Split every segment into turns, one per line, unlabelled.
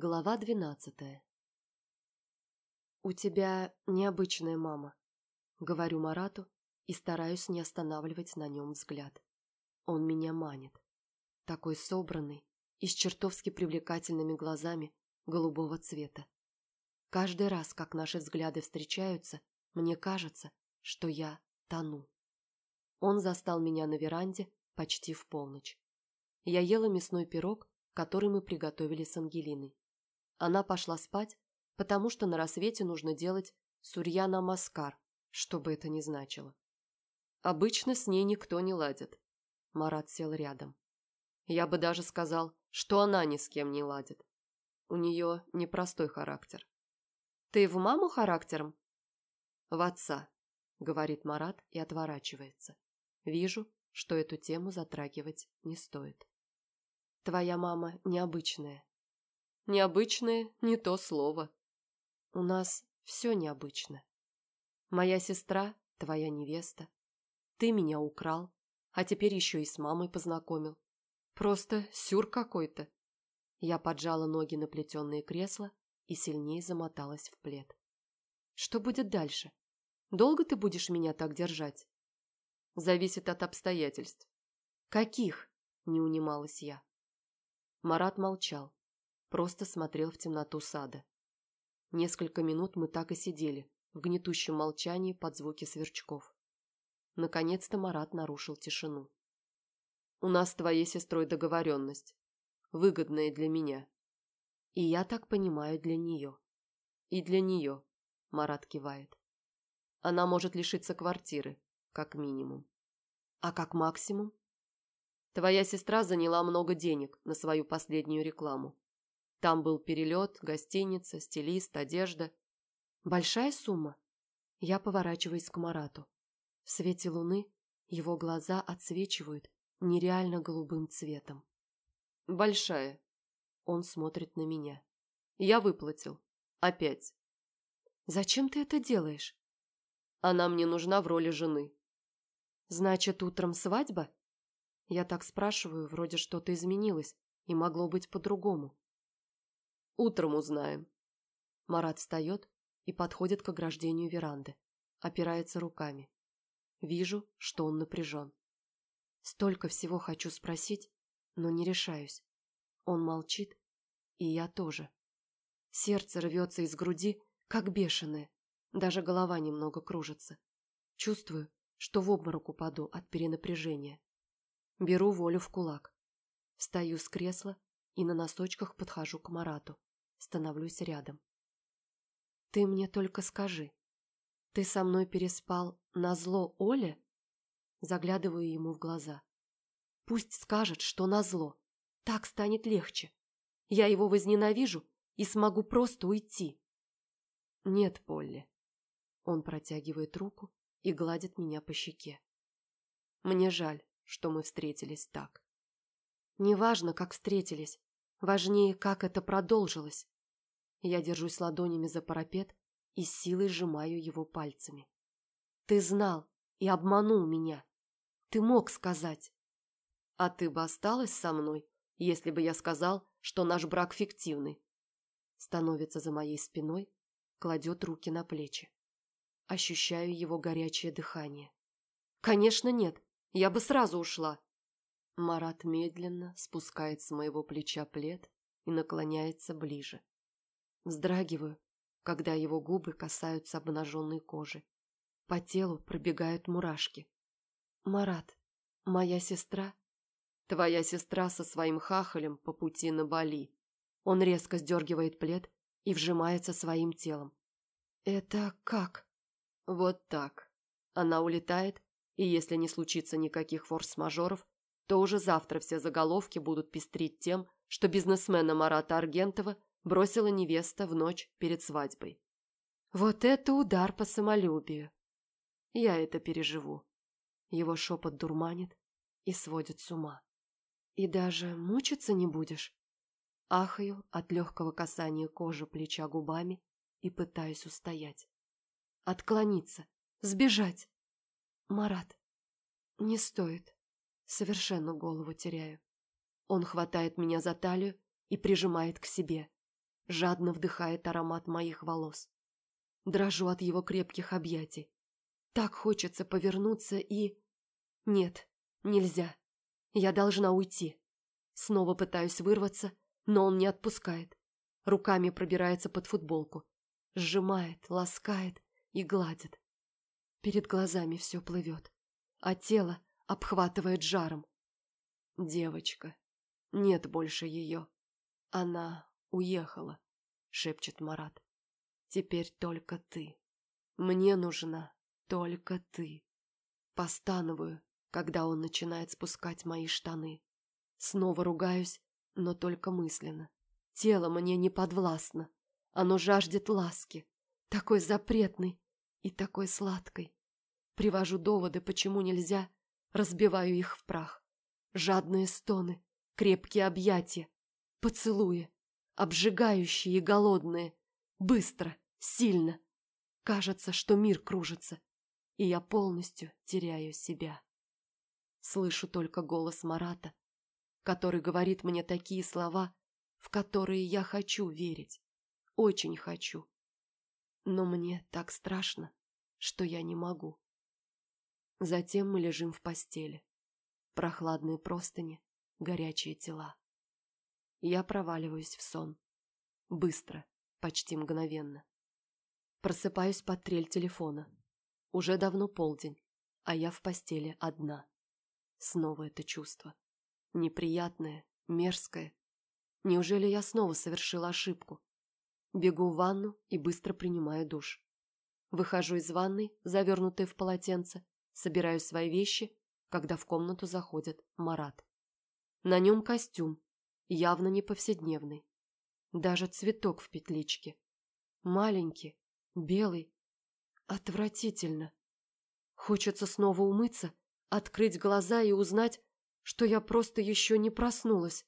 Глава двенадцатая «У тебя необычная мама», — говорю Марату и стараюсь не останавливать на нем взгляд. Он меня манит. Такой собранный и с чертовски привлекательными глазами голубого цвета. Каждый раз, как наши взгляды встречаются, мне кажется, что я тону. Он застал меня на веранде почти в полночь. Я ела мясной пирог, который мы приготовили с Ангелиной. Она пошла спать, потому что на рассвете нужно делать сурьяна маскар, что бы это ни значило. Обычно с ней никто не ладит. Марат сел рядом. Я бы даже сказал, что она ни с кем не ладит. У нее непростой характер. «Ты в маму характером?» «В отца», — говорит Марат и отворачивается. Вижу, что эту тему затрагивать не стоит. «Твоя мама необычная», Необычное – не то слово. У нас все необычно. Моя сестра – твоя невеста. Ты меня украл, а теперь еще и с мамой познакомил. Просто сюр какой-то. Я поджала ноги на плетеные кресла и сильнее замоталась в плед. Что будет дальше? Долго ты будешь меня так держать? Зависит от обстоятельств. Каких? Не унималась я. Марат молчал просто смотрел в темноту сада. Несколько минут мы так и сидели, в гнетущем молчании под звуки сверчков. Наконец-то Марат нарушил тишину. «У нас с твоей сестрой договоренность, выгодная для меня. И я так понимаю, для нее. И для нее», – Марат кивает. «Она может лишиться квартиры, как минимум. А как максимум?» Твоя сестра заняла много денег на свою последнюю рекламу. Там был перелет, гостиница, стилист, одежда. Большая сумма? Я поворачиваюсь к Марату. В свете луны его глаза отсвечивают нереально голубым цветом. Большая. Он смотрит на меня. Я выплатил. Опять. Зачем ты это делаешь? Она мне нужна в роли жены. Значит, утром свадьба? Я так спрашиваю, вроде что-то изменилось, и могло быть по-другому. Утром узнаем. Марат встает и подходит к ограждению веранды. Опирается руками. Вижу, что он напряжен. Столько всего хочу спросить, но не решаюсь. Он молчит, и я тоже. Сердце рвется из груди, как бешеное. Даже голова немного кружится. Чувствую, что в обморок упаду от перенапряжения. Беру волю в кулак. Встаю с кресла и на носочках подхожу к Марату. Становлюсь рядом. «Ты мне только скажи, ты со мной переспал на зло Оле?» Заглядываю ему в глаза. «Пусть скажет, что на зло. Так станет легче. Я его возненавижу и смогу просто уйти». «Нет, Полли». Он протягивает руку и гладит меня по щеке. «Мне жаль, что мы встретились так». «Неважно, как встретились. Важнее, как это продолжилось. Я держусь ладонями за парапет и силой сжимаю его пальцами. Ты знал и обманул меня. Ты мог сказать. А ты бы осталась со мной, если бы я сказал, что наш брак фиктивный. Становится за моей спиной, кладет руки на плечи. Ощущаю его горячее дыхание. Конечно, нет. Я бы сразу ушла. Марат медленно спускает с моего плеча плед и наклоняется ближе. Вздрагиваю, когда его губы касаются обнаженной кожи. По телу пробегают мурашки. «Марат, моя сестра?» «Твоя сестра со своим хахалем по пути на Бали». Он резко сдергивает плед и вжимается своим телом. «Это как?» «Вот так. Она улетает, и если не случится никаких форс-мажоров, то уже завтра все заголовки будут пестрить тем, что бизнесмена Марата Аргентова бросила невеста в ночь перед свадьбой. Вот это удар по самолюбию. Я это переживу. Его шепот дурманит и сводит с ума. И даже мучиться не будешь? Ахаю от легкого касания кожи плеча губами и пытаюсь устоять. Отклониться, сбежать. Марат, не стоит. Совершенно голову теряю. Он хватает меня за талию и прижимает к себе. жадно вдыхает аромат моих волос. Дрожу от его крепких объятий. Так хочется повернуться и... Нет, нельзя. Я должна уйти. Снова пытаюсь вырваться, но он не отпускает. Руками пробирается под футболку. Сжимает, ласкает и гладит. Перед глазами все плывет, а тело обхватывает жаром. Девочка. Нет больше ее. Она уехала, шепчет Марат. Теперь только ты. Мне нужна только ты. Постановую, когда он начинает спускать мои штаны. Снова ругаюсь, но только мысленно. Тело мне не подвластно. Оно жаждет ласки, такой запретной и такой сладкой. Привожу доводы, почему нельзя, разбиваю их в прах. Жадные стоны, крепкие объятия, поцелуи, обжигающие и голодные, быстро, сильно. Кажется, что мир кружится, и я полностью теряю себя. Слышу только голос Марата, который говорит мне такие слова, в которые я хочу верить. Очень хочу. Но мне так страшно, что я не могу. Затем мы лежим в постели. Прохладные простыни, горячие тела. Я проваливаюсь в сон. Быстро, почти мгновенно. Просыпаюсь под трель телефона. Уже давно полдень, а я в постели одна. Снова это чувство. Неприятное, мерзкое. Неужели я снова совершила ошибку? Бегу в ванну и быстро принимаю душ. Выхожу из ванной, завернутой в полотенце, собираю свои вещи, когда в комнату заходит Марат. На нем костюм, явно не повседневный. Даже цветок в петличке. Маленький, белый. Отвратительно. Хочется снова умыться, открыть глаза и узнать, что я просто еще не проснулась.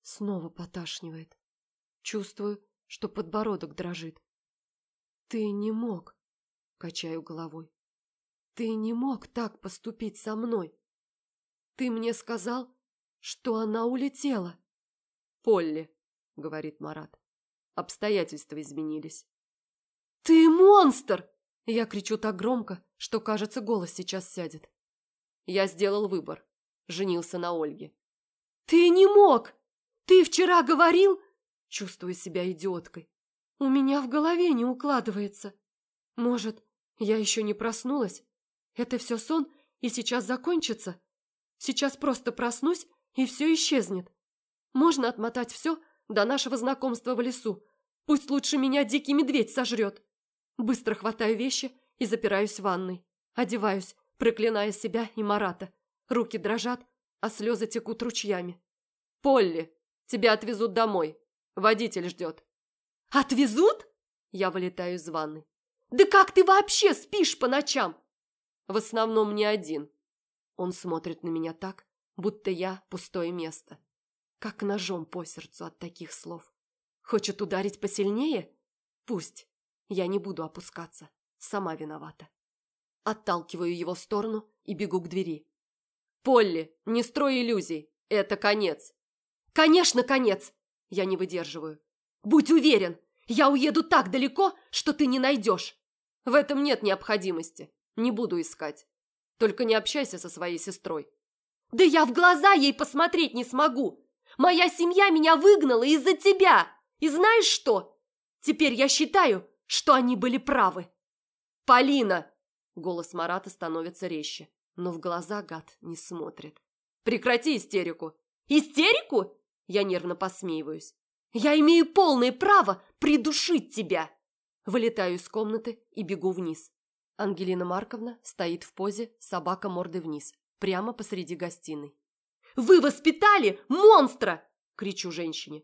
Снова поташнивает. Чувствую, что подбородок дрожит. «Ты не мог», — качаю головой. «Ты не мог так поступить со мной. Ты мне сказал, что она улетела».
«Полли», — говорит Марат, — «обстоятельства изменились».
«Ты монстр!» Я кричу так громко, что, кажется, голос сейчас сядет.
Я сделал выбор. Женился на Ольге.
«Ты не мог! Ты вчера говорил...» Чувствую себя идиоткой. У меня в голове не укладывается. Может, я еще не проснулась? Это все сон и сейчас закончится? Сейчас просто проснусь, и все исчезнет. Можно отмотать все до нашего знакомства в лесу. Пусть лучше меня дикий медведь сожрет. Быстро хватаю вещи и запираюсь в ванной. Одеваюсь, проклиная себя и Марата. Руки дрожат, а слезы текут ручьями.
«Полли, тебя отвезут домой. Водитель ждет».
«Отвезут?» Я вылетаю из ванны. «Да как ты вообще спишь по ночам?»
«В основном не один».
Он смотрит на меня так, будто я пустое место. Как ножом по сердцу от таких слов. Хочет ударить посильнее? Пусть. Я не буду опускаться. Сама виновата. Отталкиваю его в сторону и бегу к двери.
«Полли, не строй иллюзий. Это конец».
«Конечно, конец!» Я не выдерживаю. «Будь уверен, я уеду так далеко, что ты не найдешь!»
«В этом нет необходимости. Не буду искать. Только не общайся со своей сестрой».
«Да я в глаза ей посмотреть не смогу! Моя семья меня выгнала из-за тебя! И знаешь что? Теперь я считаю, что они были правы!»
«Полина!» Голос Марата становится резче, но в глаза гад не смотрит. «Прекрати истерику!»
«Истерику?» Я нервно посмеиваюсь. «Я имею полное право придушить тебя!» Вылетаю из комнаты и бегу вниз. Ангелина Марковна стоит в позе собака мордой вниз, прямо посреди гостиной. «Вы воспитали монстра!» – кричу женщине.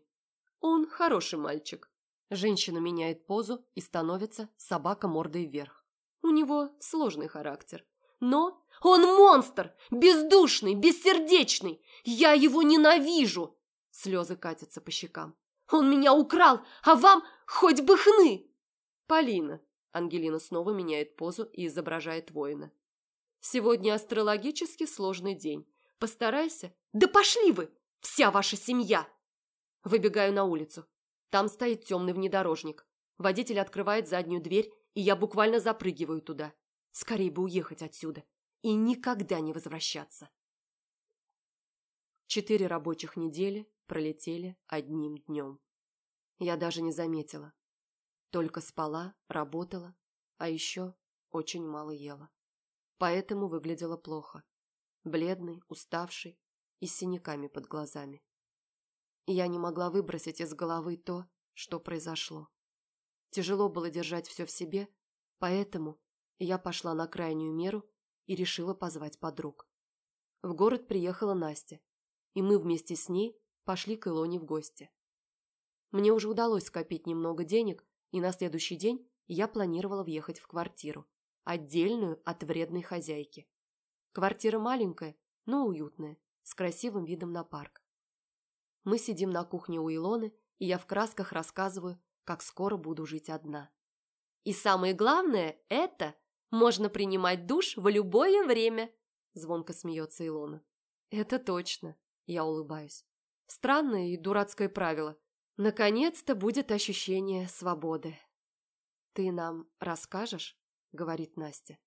«Он хороший мальчик».
Женщина меняет позу и становится собака мордой вверх.
У него сложный характер.
Но он монстр! Бездушный, бессердечный! Я его ненавижу!» Слезы катятся по щекам. «Он меня украл, а вам хоть бы хны!»
«Полина!» Ангелина снова меняет позу и изображает воина. «Сегодня астрологически сложный день. Постарайся...»
«Да пошли вы! Вся ваша семья!» Выбегаю на улицу.
Там стоит темный внедорожник. Водитель открывает заднюю дверь, и я буквально запрыгиваю туда. Скорее бы уехать отсюда и никогда не возвращаться. Четыре рабочих недели пролетели одним днем. Я даже не заметила. Только спала, работала, а еще очень мало ела. Поэтому выглядела плохо. Бледный, уставший и с синяками под глазами. Я не могла выбросить из головы то, что произошло. Тяжело было держать все в себе, поэтому я пошла на крайнюю меру и решила позвать подруг. В город приехала Настя, и мы вместе с ней пошли к Илоне в гости. Мне уже удалось скопить немного денег, и на следующий день я планировала въехать в квартиру, отдельную от вредной хозяйки. Квартира маленькая, но уютная, с красивым видом на парк. Мы сидим на кухне у Илоны, и я в красках рассказываю, как скоро буду жить одна. И самое главное – это можно принимать душ в любое время, звонко смеется Илона. Это точно, я улыбаюсь. Странное и дурацкое правило. Наконец-то будет ощущение свободы. Ты нам расскажешь? Говорит Настя.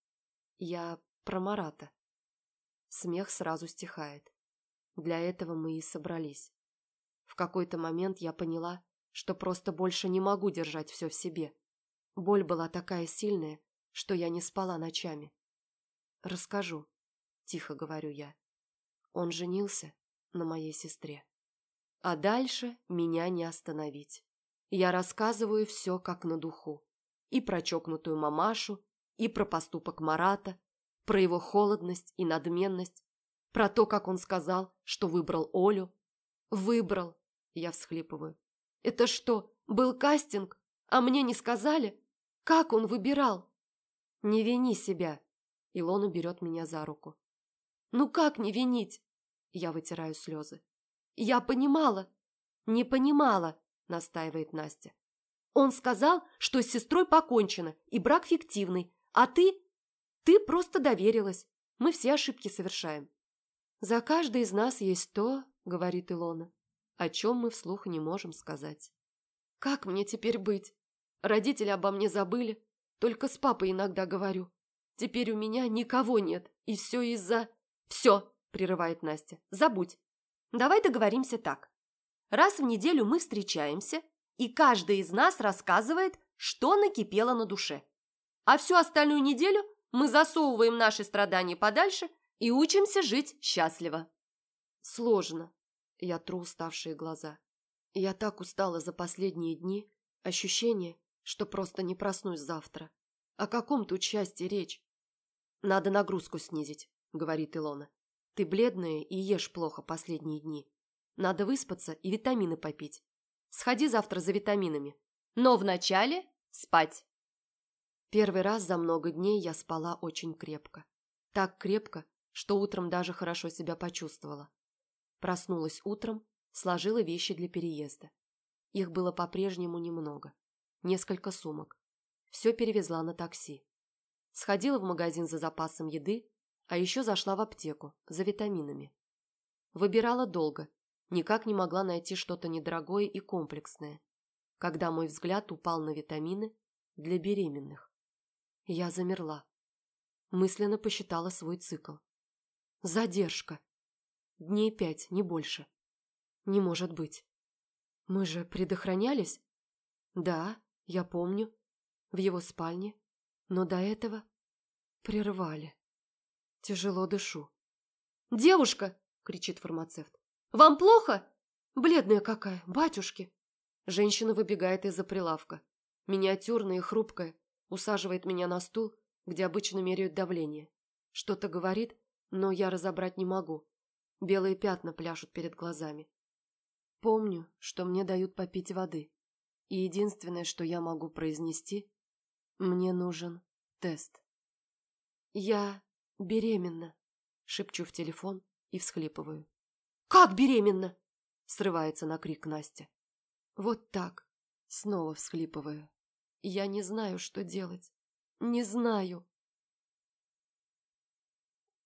Я про Марата. Смех сразу стихает. Для этого мы и собрались. В какой-то момент я поняла, что просто больше не могу держать все в себе. Боль была такая сильная, что я не спала ночами. «Расскажу», – тихо говорю я. Он женился на моей сестре. А дальше меня не остановить. Я рассказываю все как на духу. И про чокнутую мамашу, и про поступок Марата, про его холодность и надменность, про то, как он сказал, что выбрал Олю. Выбрал, я всхлипываю. Это что, был кастинг, а мне не сказали? Как он выбирал? «Не вини себя!» Илона берет меня за руку. «Ну как не винить?» Я вытираю слезы. «Я понимала!» «Не понимала!» настаивает Настя. «Он сказал, что с сестрой покончено, и брак фиктивный, а ты...» «Ты просто доверилась. Мы все ошибки совершаем». «За каждый из нас есть то, — говорит Илона, — о чем мы вслух не можем сказать. Как мне теперь быть? Родители обо мне забыли, только с папой иногда говорю. Теперь у меня никого нет, и все из-за... Все, прерывает Настя, забудь. Давай договоримся так. Раз в неделю мы встречаемся, и каждый из нас рассказывает, что накипело на душе. А всю остальную неделю мы засовываем наши страдания подальше и учимся жить счастливо. Сложно. Я тру уставшие глаза. Я так устала за последние дни. Ощущение, что просто не проснусь завтра. О каком тут счастье речь? Надо нагрузку снизить, говорит Илона. Ты бледная и ешь плохо последние дни. Надо выспаться и витамины попить. Сходи завтра за витаминами. Но вначале спать. Первый раз за много дней я спала очень крепко. Так крепко, что утром даже хорошо себя почувствовала. Проснулась утром, сложила вещи для переезда. Их было по-прежнему немного несколько сумок. Все перевезла на такси. Сходила в магазин за запасом еды, а еще зашла в аптеку за витаминами. Выбирала долго, никак не могла найти что-то недорогое и комплексное, когда мой взгляд упал на витамины для беременных. Я замерла. Мысленно посчитала свой цикл. Задержка. Дней пять, не больше. Не может быть. Мы же предохранялись? Да, я помню. В его спальне. Но до этого прервали. Тяжело дышу. «Девушка!» — кричит фармацевт. «Вам плохо?» «Бледная какая, батюшки!» Женщина выбегает из-за прилавка. Миниатюрная и хрупкая. Усаживает меня на стул, где обычно меряют давление. Что-то говорит, но я разобрать не могу. Белые пятна пляшут перед глазами. Помню, что мне дают попить воды. И единственное, что я могу произнести, мне нужен тест. Я беременна, шепчу в телефон и всхлипываю. Как беременна? Срывается на крик Настя. Вот так. Снова всхлипываю. Я не знаю, что делать. Не знаю.